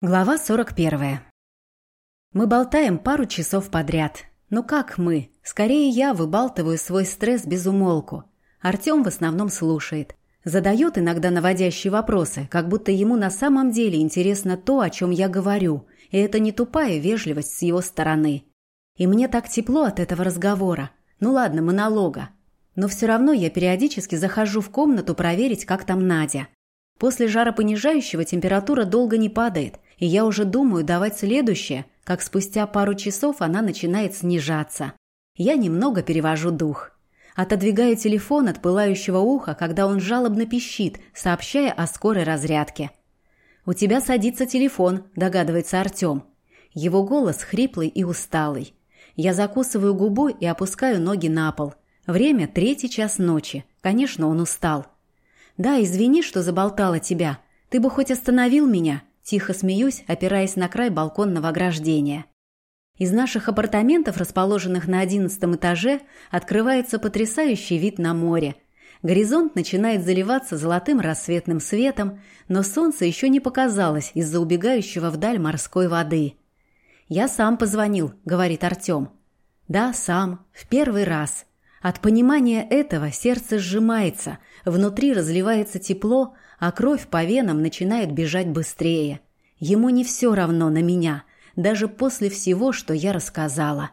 Глава 41. Мы болтаем пару часов подряд. Ну как мы? Скорее я выбалтываю свой стресс без умолку. Артем в основном слушает. Задает иногда наводящие вопросы, как будто ему на самом деле интересно то, о чем я говорю. И это не тупая вежливость с его стороны. И мне так тепло от этого разговора. Ну ладно, монолога. Но все равно я периодически захожу в комнату проверить, как там Надя. После жаропонижающего температура долго не падает – и я уже думаю давать следующее, как спустя пару часов она начинает снижаться. Я немного перевожу дух. Отодвигаю телефон от пылающего уха, когда он жалобно пищит, сообщая о скорой разрядке. «У тебя садится телефон», – догадывается Артем. Его голос хриплый и усталый. Я закусываю губу и опускаю ноги на пол. Время третий час ночи. Конечно, он устал. «Да, извини, что заболтала тебя. Ты бы хоть остановил меня», Тихо смеюсь, опираясь на край балконного ограждения. Из наших апартаментов, расположенных на одиннадцатом этаже, открывается потрясающий вид на море. Горизонт начинает заливаться золотым рассветным светом, но солнце еще не показалось из-за убегающего вдаль морской воды. «Я сам позвонил», — говорит Артем. «Да, сам. В первый раз. От понимания этого сердце сжимается, внутри разливается тепло, а кровь по венам начинает бежать быстрее. Ему не все равно на меня, даже после всего, что я рассказала.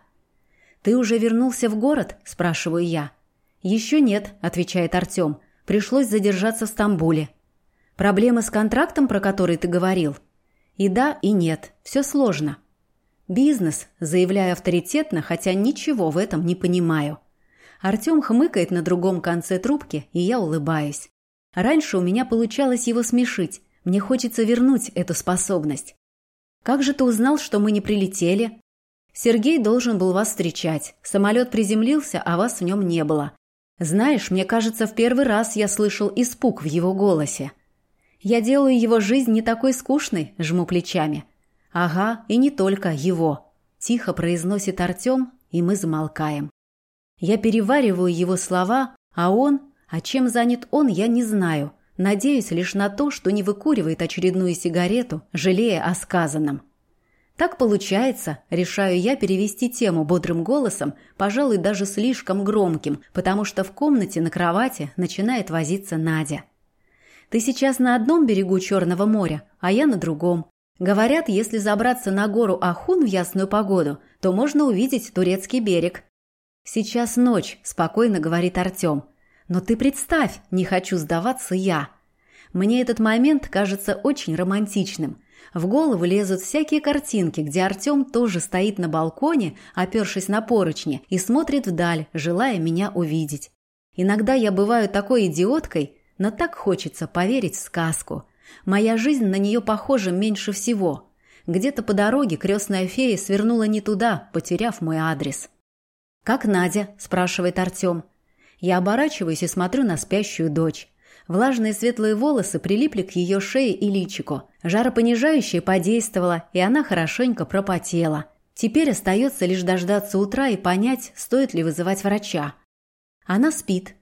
«Ты уже вернулся в город?» – спрашиваю я. «Еще нет», – отвечает Артем. «Пришлось задержаться в Стамбуле». «Проблемы с контрактом, про который ты говорил?» «И да, и нет. Все сложно». «Бизнес», – заявляю авторитетно, хотя ничего в этом не понимаю. Артем хмыкает на другом конце трубки, и я улыбаюсь. Раньше у меня получалось его смешить. Мне хочется вернуть эту способность. Как же ты узнал, что мы не прилетели? Сергей должен был вас встречать. Самолет приземлился, а вас в нем не было. Знаешь, мне кажется, в первый раз я слышал испуг в его голосе. Я делаю его жизнь не такой скучной, жму плечами. Ага, и не только его. Тихо произносит Артем, и мы замолкаем. Я перевариваю его слова, а он а чем занят он, я не знаю. Надеюсь лишь на то, что не выкуривает очередную сигарету, жалея о сказанном. Так получается, решаю я перевести тему бодрым голосом, пожалуй, даже слишком громким, потому что в комнате на кровати начинает возиться Надя. Ты сейчас на одном берегу Черного моря, а я на другом. Говорят, если забраться на гору Ахун в ясную погоду, то можно увидеть турецкий берег. Сейчас ночь, спокойно говорит Артем. Но ты представь, не хочу сдаваться я. Мне этот момент кажется очень романтичным. В голову лезут всякие картинки, где Артем тоже стоит на балконе, опершись на поручни, и смотрит вдаль, желая меня увидеть. Иногда я бываю такой идиоткой, но так хочется поверить в сказку. Моя жизнь на нее похожа меньше всего. Где-то по дороге крестная фея свернула не туда, потеряв мой адрес. «Как Надя?» – спрашивает Артем. Я оборачиваюсь и смотрю на спящую дочь. Влажные светлые волосы прилипли к ее шее и личику. Жаропонижающее подействовало, и она хорошенько пропотела. Теперь остается лишь дождаться утра и понять, стоит ли вызывать врача. Она спит.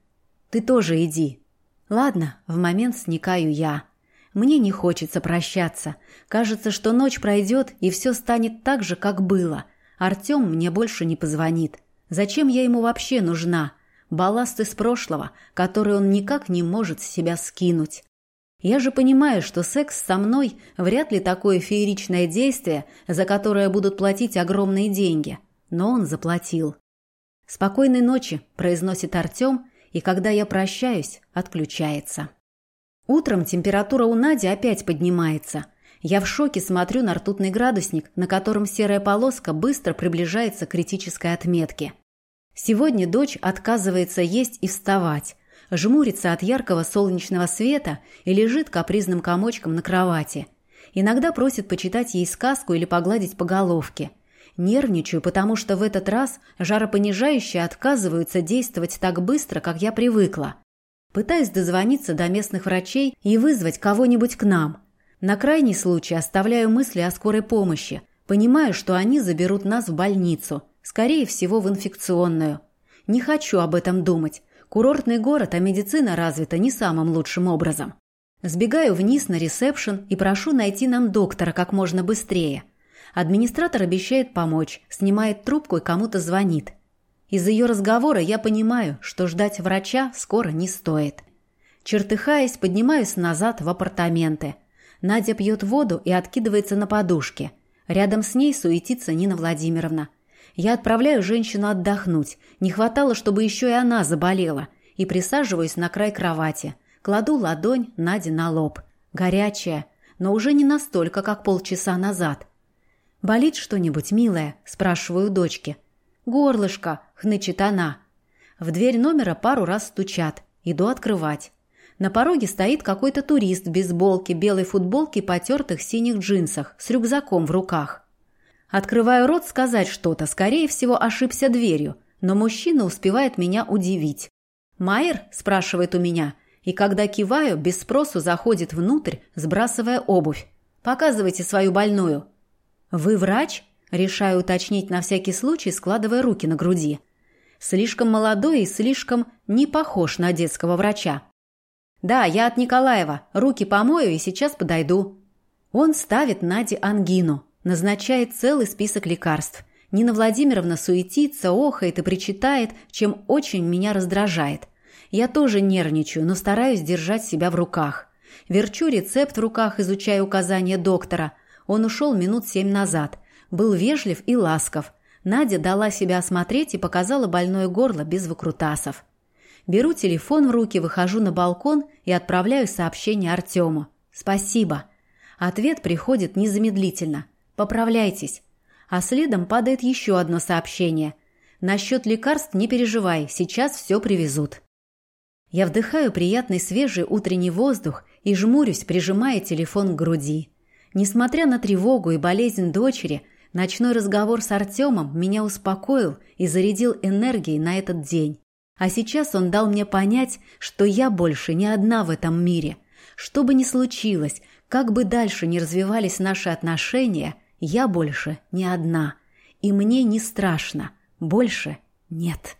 Ты тоже иди. Ладно, в момент сникаю я. Мне не хочется прощаться. Кажется, что ночь пройдет, и все станет так же, как было. Артем мне больше не позвонит. Зачем я ему вообще нужна? балласт из прошлого, который он никак не может с себя скинуть. Я же понимаю, что секс со мной вряд ли такое фееричное действие, за которое будут платить огромные деньги. Но он заплатил. «Спокойной ночи», – произносит Артем, и когда я прощаюсь, отключается. Утром температура у Нади опять поднимается. Я в шоке смотрю на ртутный градусник, на котором серая полоска быстро приближается к критической отметке. Сегодня дочь отказывается есть и вставать, жмурится от яркого солнечного света и лежит капризным комочком на кровати. Иногда просит почитать ей сказку или погладить по головке. Нервничаю, потому что в этот раз жаропонижающие отказываются действовать так быстро, как я привыкла. Пытаюсь дозвониться до местных врачей и вызвать кого-нибудь к нам. На крайний случай оставляю мысли о скорой помощи. Понимаю, что они заберут нас в больницу – Скорее всего, в инфекционную. Не хочу об этом думать. Курортный город, а медицина развита не самым лучшим образом. Сбегаю вниз на ресепшн и прошу найти нам доктора как можно быстрее. Администратор обещает помочь, снимает трубку и кому-то звонит. Из ее разговора я понимаю, что ждать врача скоро не стоит. Чертыхаясь, поднимаюсь назад в апартаменты. Надя пьет воду и откидывается на подушке. Рядом с ней суетится Нина Владимировна. Я отправляю женщину отдохнуть. Не хватало, чтобы еще и она заболела. И присаживаюсь на край кровати. Кладу ладонь Наде на лоб. Горячая, но уже не настолько, как полчаса назад. «Болит что-нибудь, милая?» – спрашиваю дочки. «Горлышко», – хнычет она. В дверь номера пару раз стучат. Иду открывать. На пороге стоит какой-то турист в бейсболке, белой футболке и потертых синих джинсах с рюкзаком в руках. Открываю рот сказать что-то, скорее всего, ошибся дверью, но мужчина успевает меня удивить. «Майер?» – спрашивает у меня, и когда киваю, без спросу заходит внутрь, сбрасывая обувь. «Показывайте свою больную». «Вы врач?» – решаю уточнить на всякий случай, складывая руки на груди. Слишком молодой и слишком не похож на детского врача. «Да, я от Николаева. Руки помою и сейчас подойду». Он ставит Наде ангину, назначает целый список лекарств. Нина Владимировна суетится, охает и причитает, чем очень меня раздражает. Я тоже нервничаю, но стараюсь держать себя в руках. Верчу рецепт в руках, изучая указания доктора – он ушел минут семь назад. Был вежлив и ласков. Надя дала себя осмотреть и показала больное горло без выкрутасов. Беру телефон в руки, выхожу на балкон и отправляю сообщение Артему. «Спасибо». Ответ приходит незамедлительно. «Поправляйтесь». А следом падает еще одно сообщение. «Насчет лекарств не переживай, сейчас все привезут». Я вдыхаю приятный свежий утренний воздух и жмурюсь, прижимая телефон к груди. Несмотря на тревогу и болезнь дочери, ночной разговор с Артемом меня успокоил и зарядил энергией на этот день. А сейчас он дал мне понять, что я больше не одна в этом мире. Что бы ни случилось, как бы дальше ни развивались наши отношения, я больше не одна. И мне не страшно. Больше нет.